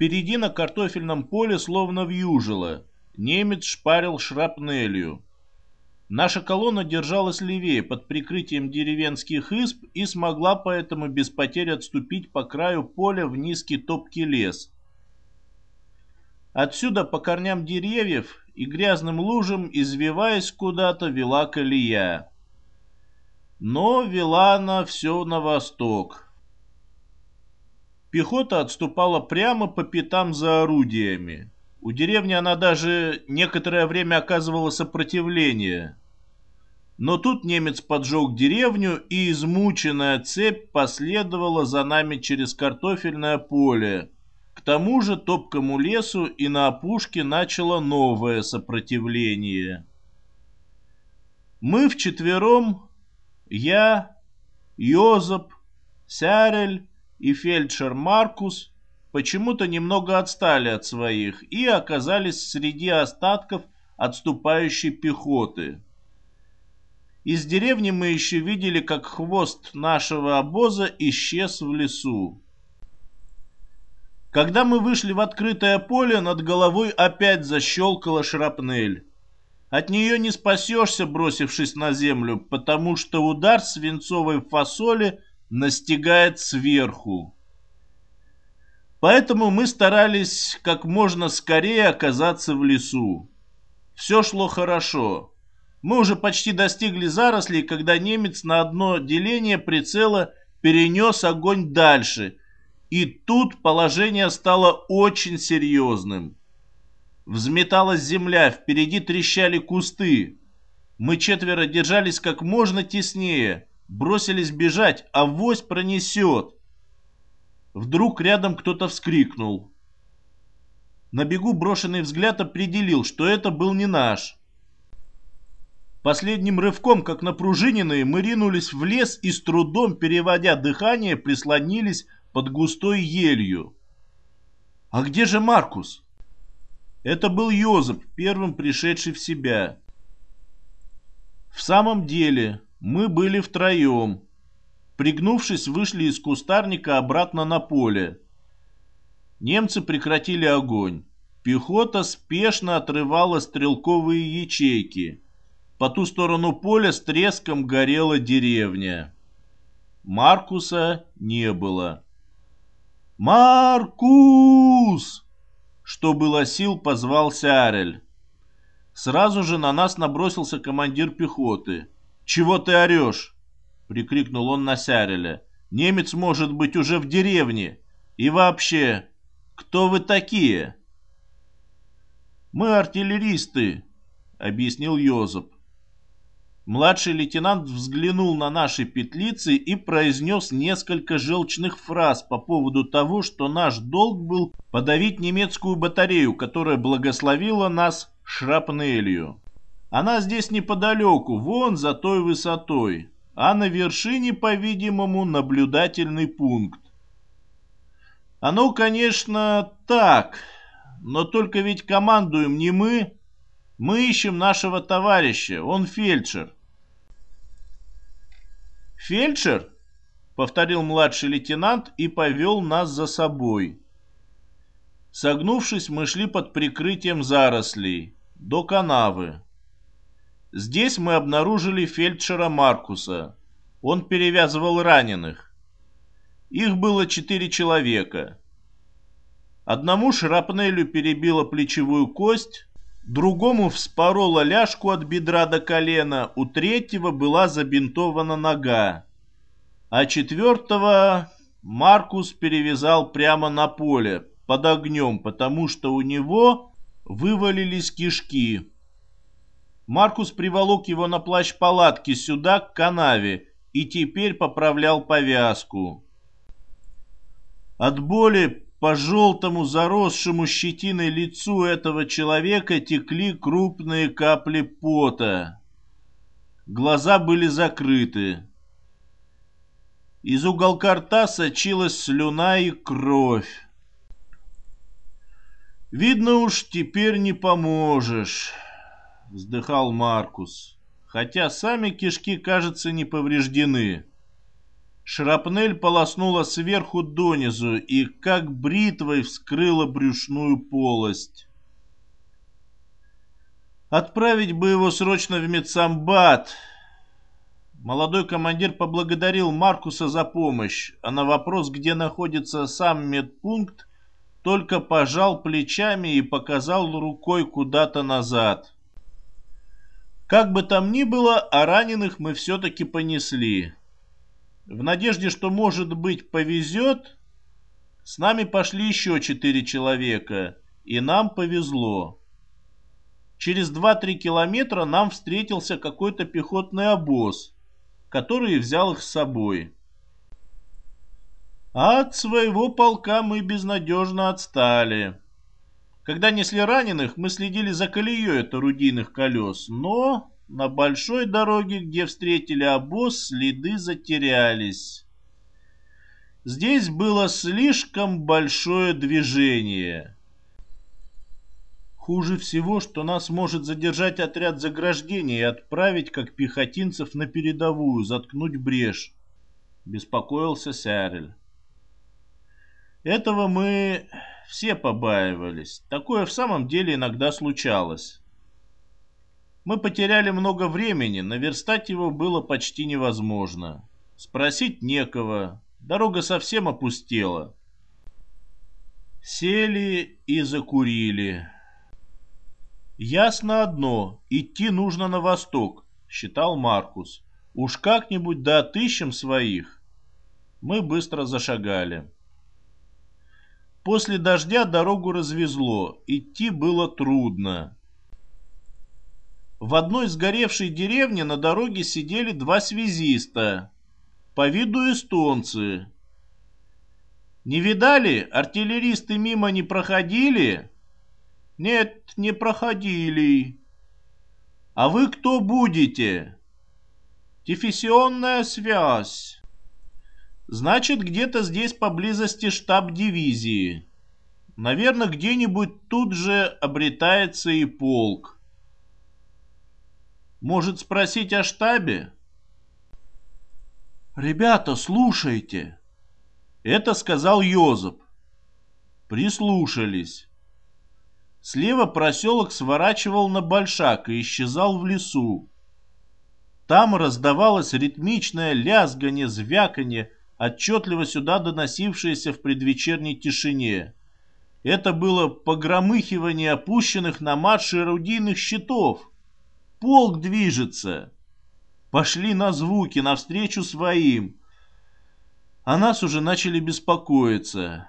Впереди на картофельном поле словно вьюжило. Немец шпарил шрапнелью. Наша колонна держалась левее, под прикрытием деревенских изб, и смогла поэтому без потерь отступить по краю поля в низкий топкий лес. Отсюда по корням деревьев и грязным лужам, извиваясь куда-то, вела колея. Но вела она все на восток. Пехота отступала прямо по пятам за орудиями. У деревни она даже некоторое время оказывала сопротивление. Но тут немец поджег деревню, и измученная цепь последовала за нами через картофельное поле. К тому же топкому лесу и на опушке начало новое сопротивление. Мы вчетвером, я, Йозеп, Сярель и фельдшер Маркус, почему-то немного отстали от своих и оказались среди остатков отступающей пехоты. Из деревни мы еще видели, как хвост нашего обоза исчез в лесу. Когда мы вышли в открытое поле, над головой опять защелкала шрапнель. От нее не спасешься, бросившись на землю, потому что удар свинцовой фасоли настигает сверху. Поэтому мы старались как можно скорее оказаться в лесу. Все шло хорошо. Мы уже почти достигли зарослей, когда немец на одно деление прицела перенес огонь дальше. И тут положение стало очень серьезным. Взметалась земля, впереди трещали кусты. Мы четверо держались как можно теснее, бросились бежать, а вось пронесет. Вдруг рядом кто-то вскрикнул. На бегу брошенный взгляд определил, что это был не наш. Последним рывком, как напружиненные, мы ринулись в лес и с трудом, переводя дыхание, прислонились под густой елью. «А где же Маркус?» Это был Йозеп, первым пришедший в себя. В самом деле, мы были втроем. Пригнувшись, вышли из кустарника обратно на поле. Немцы прекратили огонь. Пехота спешно отрывала стрелковые ячейки. По ту сторону поля с треском горела деревня. Маркуса не было. «Маркус!» Что было сил, позвал Сярель. Сразу же на нас набросился командир пехоты. «Чего ты орешь?» — прикрикнул он на Сяреля. «Немец может быть уже в деревне. И вообще, кто вы такие?» «Мы артиллеристы», — объяснил Йозеп. Младший лейтенант взглянул на наши петлицы и произнес несколько желчных фраз по поводу того, что наш долг был подавить немецкую батарею, которая благословила нас шрапнелью. Она здесь неподалеку, вон за той высотой, а на вершине, по-видимому, наблюдательный пункт. Оно, конечно, так, но только ведь командуем не мы. Мы ищем нашего товарища, он фельдшер. «Фельдшер?» — повторил младший лейтенант и повел нас за собой. Согнувшись, мы шли под прикрытием зарослей до канавы. Здесь мы обнаружили фельдшера Маркуса. Он перевязывал раненых. Их было четыре человека. Одному шрапнелью перебила плечевую кость, Другому вспорола ляжку от бедра до колена, у третьего была забинтована нога. А четвертого Маркус перевязал прямо на поле, под огнем, потому что у него вывалились кишки. Маркус приволок его на плащ палатки сюда, к канаве, и теперь поправлял повязку. От боли по желтому заросшему щетиной лицу этого человека текли крупные капли пота. Глаза были закрыты. Из уголка рта сочилась слюна и кровь. «Видно уж, теперь не поможешь», — вздыхал Маркус, хотя сами кишки, кажется, не повреждены. Шрапнель полоснула сверху донизу и как бритвой вскрыла брюшную полость. Отправить бы его срочно в медсамбат. Молодой командир поблагодарил Маркуса за помощь, а на вопрос, где находится сам медпункт, только пожал плечами и показал рукой куда-то назад. Как бы там ни было, а раненых мы все-таки понесли. В надежде, что, может быть, повезет, с нами пошли еще четыре человека, и нам повезло. Через 2-3 километра нам встретился какой-то пехотный обоз, который взял их с собой. А от своего полка мы безнадежно отстали. Когда несли раненых, мы следили за колеей от орудийных колес, но на большой дороге, где встретили обоз, следы затерялись. Здесь было слишком большое движение. Хуже всего, что нас может задержать отряд заграждения и отправить, как пехотинцев, на передовую, заткнуть брешь. Беспокоился Сярель. Этого мы все побаивались. Такое в самом деле иногда случалось. Мы потеряли много времени, наверстать его было почти невозможно. Спросить некого, дорога совсем опустела. Сели и закурили. «Ясно одно, идти нужно на восток», — считал Маркус. «Уж как-нибудь да отыщем своих». Мы быстро зашагали. После дождя дорогу развезло, идти было трудно. В одной сгоревшей деревне на дороге сидели два связиста, по виду эстонцы. «Не видали? Артиллеристы мимо не проходили?» «Нет, не проходили». «А вы кто будете?» «Дефиссионная связь». Значит, где-то здесь поблизости штаб дивизии. Наверное, где-нибудь тут же обретается и полк. Может спросить о штабе? «Ребята, слушайте!» Это сказал Йозеп. Прислушались. Слева проселок сворачивал на Большак и исчезал в лесу. Там раздавалось ритмичное лязгание, звяканье, отчетливо сюда доносившееся в предвечерней тишине. Это было погромыхивание опущенных на марше орудийных щитов. Полк движется. Пошли на звуки, навстречу своим. А нас уже начали беспокоиться.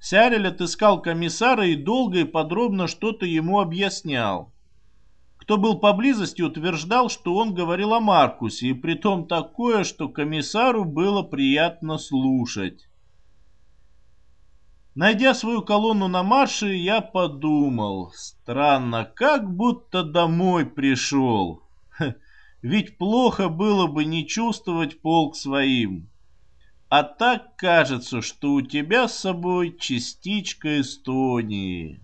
Сярель отыскал комиссара и долго и подробно что-то ему объяснял. Кто был поблизости, утверждал, что он говорил о Маркусе, и притом такое, что комиссару было приятно слушать. Найдя свою колонну на марше, я подумал, странно, как будто домой пришел. Ведь плохо было бы не чувствовать полк своим. А так кажется, что у тебя с собой частичка Эстонии.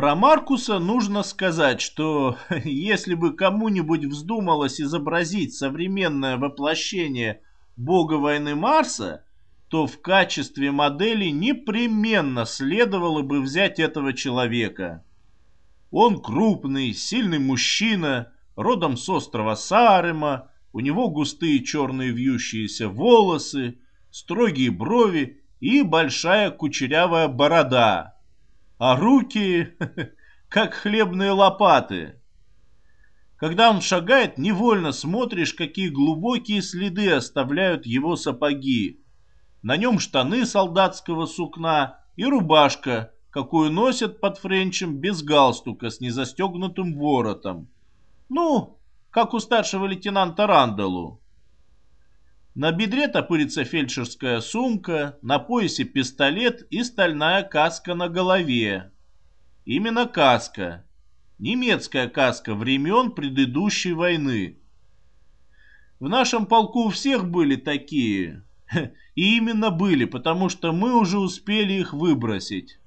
Про Маркуса нужно сказать, что если бы кому-нибудь вздумалось изобразить современное воплощение бога войны Марса, то в качестве модели непременно следовало бы взять этого человека. Он крупный, сильный мужчина, родом с острова Сарема, у него густые черные вьющиеся волосы, строгие брови и большая кучерявая борода – а руки как хлебные лопаты. Когда он шагает, невольно смотришь, какие глубокие следы оставляют его сапоги. На нем штаны солдатского сукна и рубашка, какую носят под френчем без галстука с незастегнутым воротом. Ну, как у старшего лейтенанта Рандалу. На бедре топырится фельдшерская сумка, на поясе пистолет и стальная каска на голове. Именно каска. Немецкая каска времен предыдущей войны. В нашем полку у всех были такие. И именно были, потому что мы уже успели их выбросить.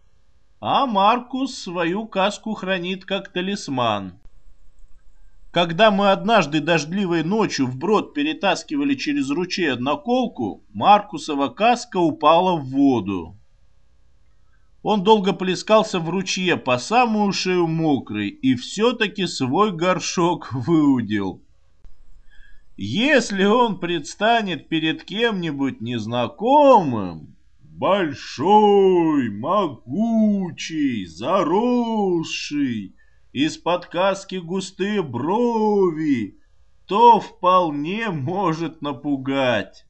А Маркус свою каску хранит как талисман. Когда мы однажды дождливой ночью вброд перетаскивали через ручей одноколку, Маркусова каска упала в воду. Он долго плескался в ручье по самую шею мокрый и все-таки свой горшок выудил. Если он предстанет перед кем-нибудь незнакомым, большой, могучий, заросший, из-под каски густые брови, то вполне может напугать.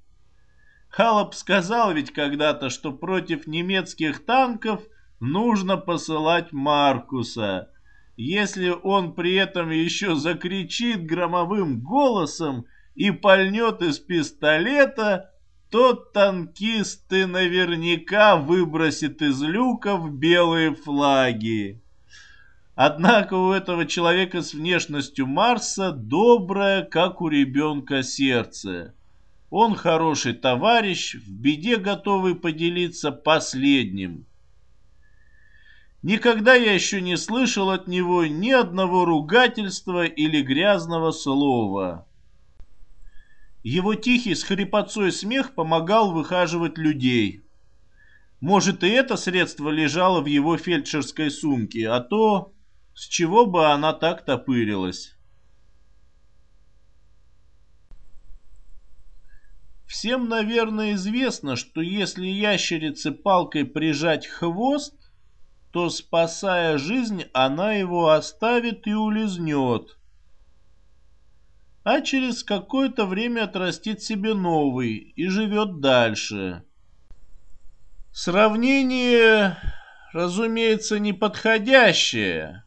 Халап сказал ведь когда-то, что против немецких танков нужно посылать Маркуса. Если он при этом еще закричит громовым голосом и пальнет из пистолета, то танкисты наверняка выбросит из люков белые флаги. Однако у этого человека с внешностью Марса доброе, как у ребенка, сердце. Он хороший товарищ, в беде готовый поделиться последним. Никогда я еще не слышал от него ни одного ругательства или грязного слова. Его тихий с хрипотцой смех помогал выхаживать людей. Может, и это средство лежало в его фельдшерской сумке, а то с чего бы она так топырилась. Всем, наверное, известно, что если ящерице палкой прижать хвост, то, спасая жизнь, она его оставит и улизнет. А через какое-то время отрастит себе новый и живет дальше. Сравнение, разумеется, неподходящее.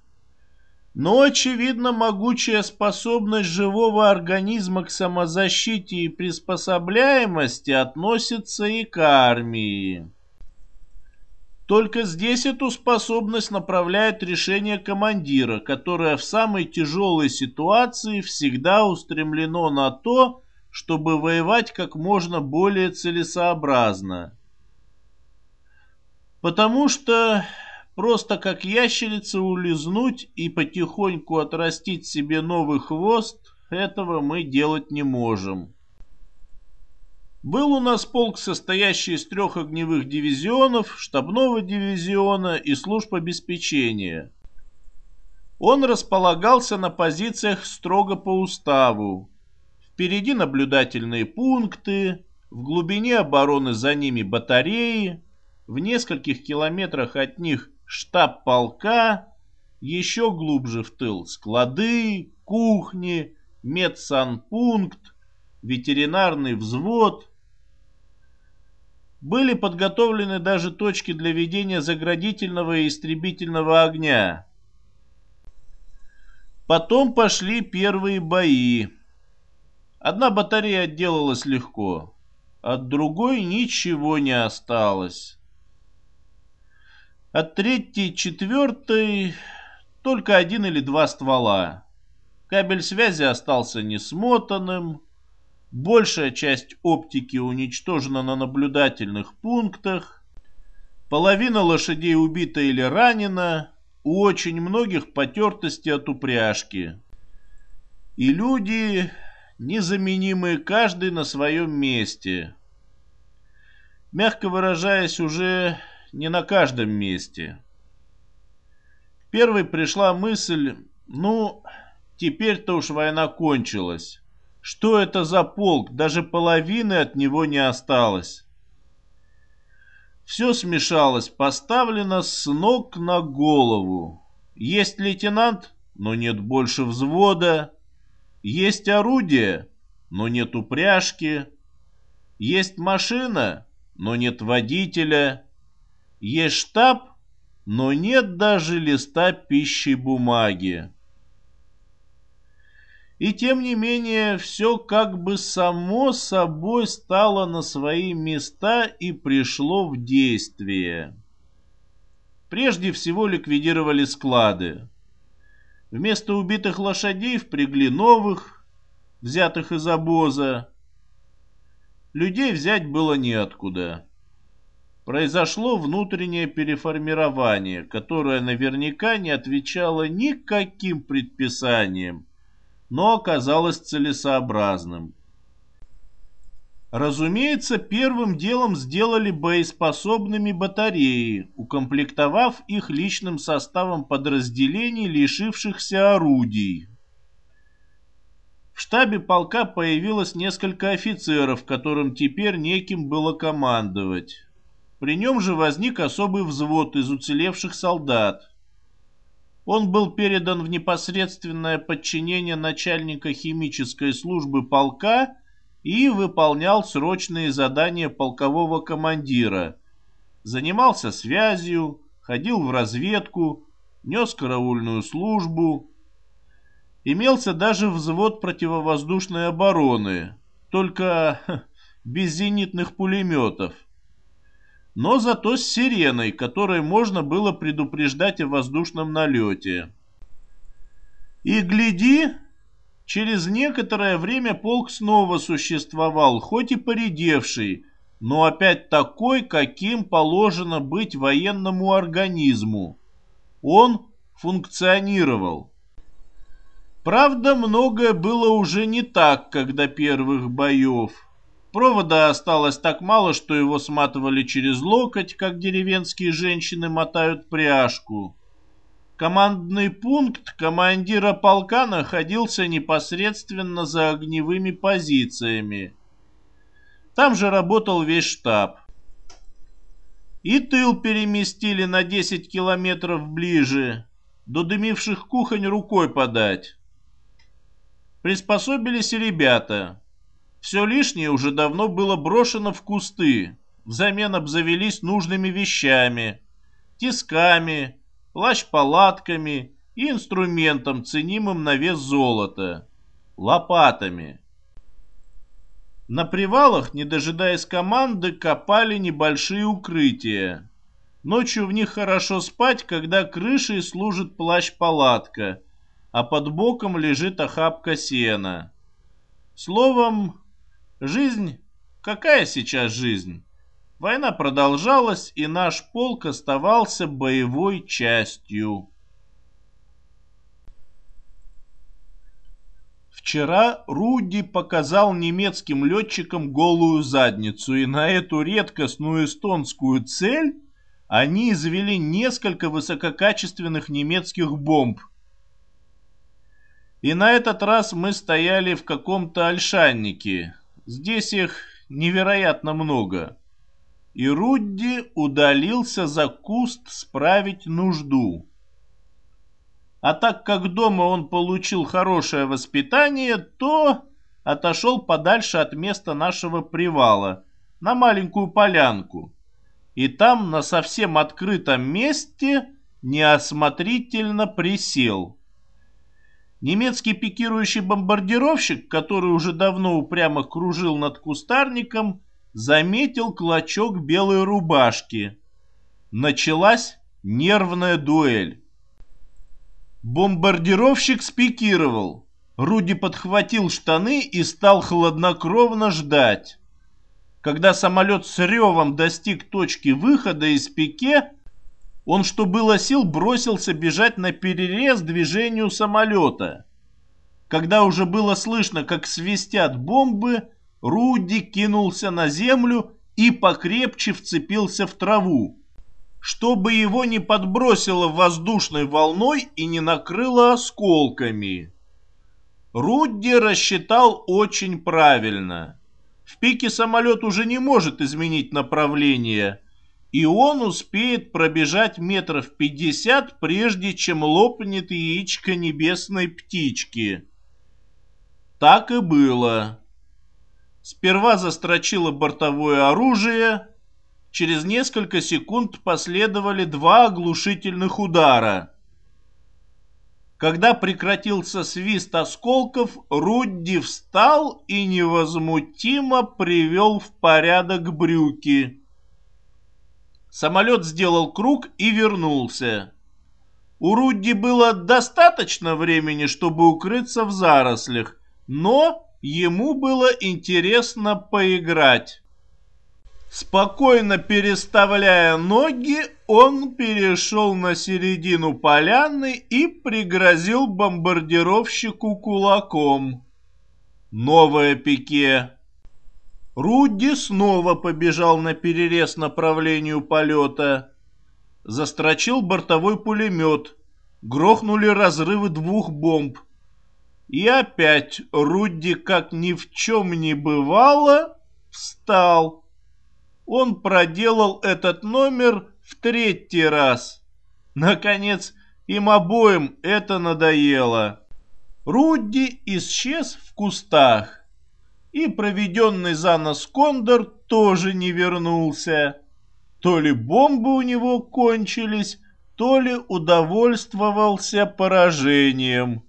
Но, очевидно, могучая способность живого организма к самозащите и приспособляемости относится и к армии. Только здесь эту способность направляет решение командира, которое в самой тяжелой ситуации всегда устремлено на то, чтобы воевать как можно более целесообразно. Потому что Просто как ящерица улизнуть и потихоньку отрастить себе новый хвост, этого мы делать не можем. Был у нас полк, состоящий из трех огневых дивизионов, штабного дивизиона и служб обеспечения. Он располагался на позициях строго по уставу. Впереди наблюдательные пункты, в глубине обороны за ними батареи, в нескольких километрах от них штаб полка, еще глубже в тыл склады, кухни, медсанпункт, ветеринарный взвод. Были подготовлены даже точки для ведения заградительного и истребительного огня. Потом пошли первые бои. Одна батарея отделалась легко, от другой ничего не осталось. От третьей, четвертой только один или два ствола. Кабель связи остался несмотанным. Большая часть оптики уничтожена на наблюдательных пунктах. Половина лошадей убита или ранена. У очень многих потертости от упряжки. И люди, незаменимые каждый на своем месте. Мягко выражаясь, уже не на каждом месте. Первой пришла мысль, ну, теперь-то уж война кончилась. Что это за полк? Даже половины от него не осталось. Все смешалось, поставлено с ног на голову. Есть лейтенант, но нет больше взвода. Есть орудие, но нет упряжки. Есть машина, но нет водителя. Есть штаб, но нет даже листа пищи бумаги. И тем не менее, все как бы само собой стало на свои места и пришло в действие. Прежде всего ликвидировали склады. Вместо убитых лошадей впрягли новых, взятых из обоза. Людей взять было неоткуда произошло внутреннее переформирование, которое наверняка не отвечало никаким предписаниям. но оказалось целесообразным. Разумеется, первым делом сделали боеспособными батареи, укомплектовав их личным составом подразделений, лишившихся орудий. В штабе полка появилось несколько офицеров, которым теперь неким было командовать. При нем же возник особый взвод из уцелевших солдат. Он был передан в непосредственное подчинение начальника химической службы полка и выполнял срочные задания полкового командира. Занимался связью, ходил в разведку, нес караульную службу. Имелся даже взвод противовоздушной обороны, только без зенитных пулеметов. Но зато с сиреной, которой можно было предупреждать о воздушном налете. И гляди, Через некоторое время полк снова существовал, хоть и поредевший, но опять такой, каким положено быть военному организму. Он функционировал. Правда, многое было уже не так, как до первых боев. Провода осталось так мало, что его сматывали через локоть, как деревенские женщины мотают пряжку. Командный пункт командира полка находился непосредственно за огневыми позициями. Там же работал весь штаб. И тыл переместили на 10 километров ближе, до дымивших кухонь рукой подать. Приспособились и ребята. Все лишнее уже давно было брошено в кусты, взамен обзавелись нужными вещами, тисками, плащ-палатками и инструментом, ценимым на вес золота, лопатами. На привалах, не дожидаясь команды, копали небольшие укрытия. Ночью в них хорошо спать, когда крышей служит плащ-палатка, а под боком лежит охапка сена. Словом, жизнь... Какая сейчас жизнь? Война продолжалась, и наш полк оставался боевой частью. Вчера Руди показал немецким летчикам голую задницу, и на эту редкостную эстонскую цель они извели несколько высококачественных немецких бомб. И на этот раз мы стояли в каком-то ольшаннике. Здесь их невероятно много и Рудди удалился за куст справить нужду. А так как дома он получил хорошее воспитание, то отошел подальше от места нашего привала, на маленькую полянку. И там на совсем открытом месте неосмотрительно присел. Немецкий пикирующий бомбардировщик, который уже давно упрямо кружил над кустарником, заметил клочок белой рубашки. Началась нервная дуэль. Бомбардировщик спикировал. Руди подхватил штаны и стал хладнокровно ждать. Когда самолет с ревом достиг точки выхода из пике, он, что было сил, бросился бежать на перерез движению самолета. Когда уже было слышно, как свистят бомбы, Руди кинулся на землю и покрепче вцепился в траву, чтобы его не подбросило воздушной волной и не накрыло осколками. Рудди рассчитал очень правильно. В пике самолет уже не может изменить направление, и он успеет пробежать метров пятьдесят, прежде чем лопнет яичко небесной птички. Так и было. Сперва застрочило бортовое оружие. Через несколько секунд последовали два оглушительных удара. Когда прекратился свист осколков, Рудди встал и невозмутимо привел в порядок брюки. Самолет сделал круг и вернулся. У Рудди было достаточно времени, чтобы укрыться в зарослях, но Ему было интересно поиграть. Спокойно переставляя ноги, он перешел на середину поляны и пригрозил бомбардировщику кулаком. Новое пике. Рудди снова побежал на перерез направлению полета. Застрочил бортовой пулемет. Грохнули разрывы двух бомб. И опять Рудди, как ни в чем не бывало, встал. Он проделал этот номер в третий раз. Наконец, им обоим это надоело. Рудди исчез в кустах, и проведенный за нос кондор тоже не вернулся. То ли бомбы у него кончились, то ли удовольствовался поражением.